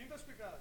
Quem tá?